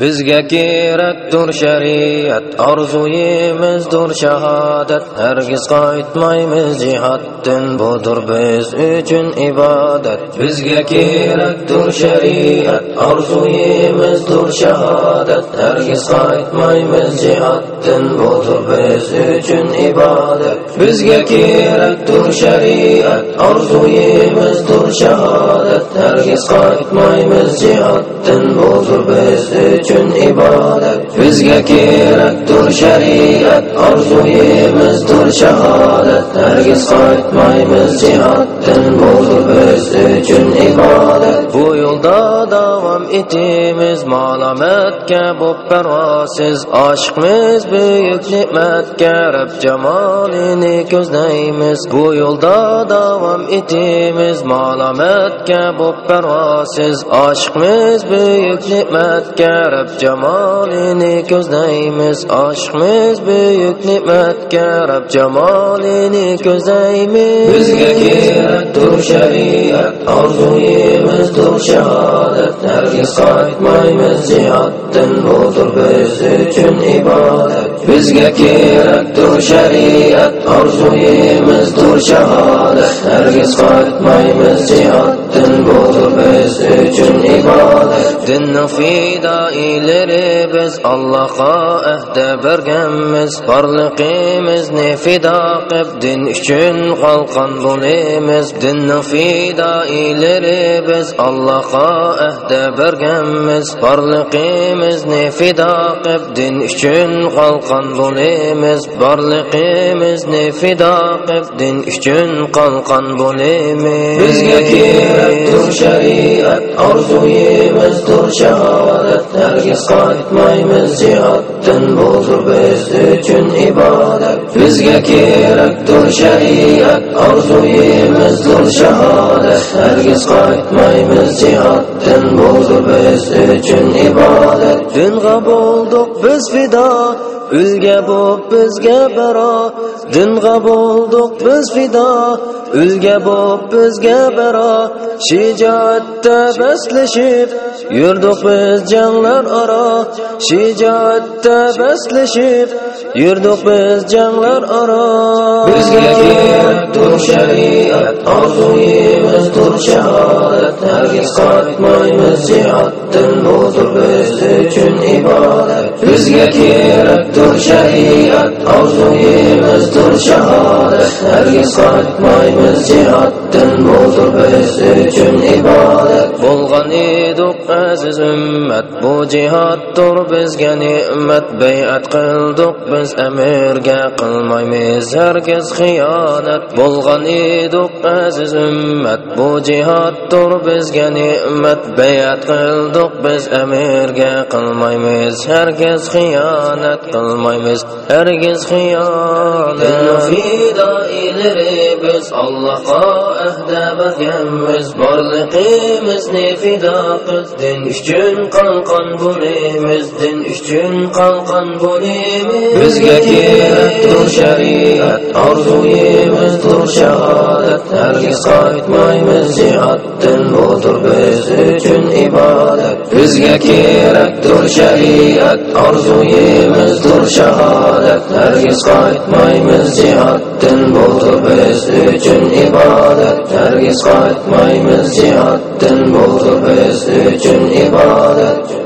Bizga kerakdir shariat, orzuyimizdir shahodat. Hargiz qaytmaymiz jihatdan, budur biz uchun ibodat. Bizga kerakdir shariat, orzuyimizdir shahodat. Hargiz qaytmaymiz jihatdan, budur biz uchun ibodat. Bizga kerakdir shariat, orzuyimizdir shahodat. Hargiz qaytmaymiz jihatdan, budur biz uchun ibodat bizga kerakdir shariat orzuyimizdir shahodat. Hargiz qaytmaymiz jihatdan budur biz uchun ibodat. Bu yo'lda davom etimiz malomatga bo'p parvosiz oshiqmiz buyuk ne'matga rab jamolini ko'zlaymiz. Bu yo'lda davom etimiz malomatga bo'p parvosiz oshiqmiz buyuk ne'matga rab jamolini ko'zlaymiz oshiqmiz buyuk ne'matga rab jamolini ko'zlaymiz. Bizga kerakdir shariat orzuyimizdir shahodat. Hargiz qaytmaymiz jihatdan budur biz uchun ibodat. Bizga kerakdir shariat orzuyimizdir shahodat. Hargiz qaytmaymiz jihatdan budir biz uchun ibodat. Dinning fidoilari biz allohga ahda berganmiz. Borliqimizni fido qilib din uchun qalqon bo'lamiz. Dinning fidoilari biz allohga ahda berganmiz. Borliqimizni fido qilib din uchun qalqon bo'lamiz. Borliqimizni fido qilib din uchun qalqon bo'lamiz bizga kerakdir shariat orzuyimizdir shahodat hargiz qaytmaymiz jihatdan budir biz uchun ibodat bizga kerakdir shariat orzuyimizdir shahodat hargiz qaytmaymiz jihatdan budir biz uchun ibodat dinga bo'ldik biz fido Ulga bo'p bizga baro dinga bo'ldik biz fido Ulga bo'p bizga baro shijoatda baslashib yurdik biz janglar aro shijoatda baslashib yurdik biz janglar aro bizga kerakdir shariat orzuyimizdir shahodat hargiz qotmaymiz jihatdan budir biz uchun ibodat. Bizga kerakdir shariat orzuyimizdir shahodat. Hargiz qaytmaymiz jihatdan budir biz uchun ibodat. Bo'lgan edik aziz ummat bu jihoddir bizga ne'mat bay'at qildik biz amirga qilmaymiz hargiz xiyonat. Bo'lgan edik aziz ummat bu jihoddir bizga ne'mat bay'at qildik biz amirga qilmaymiz hargiz xiyonat qilmaymiz hargiz xiyonat fidoilari biz allohga ahda berganmiz borliqimizni fido qilib din uchun qalqon bo'lamiz din uchun qalqon bo'lamiz bizga kerakdir shariat orzuyimizdir shahodat. Hargiz qaytmaymiz jihatdan budir biz uchun ibodat bizga kerakdir shariat orzuyimizdir shahodat hargiz qaytmaymiz jihatdan budir biz uchun ibodat hargiz qaytmaymiz jihatdan budir biz uchun ibodat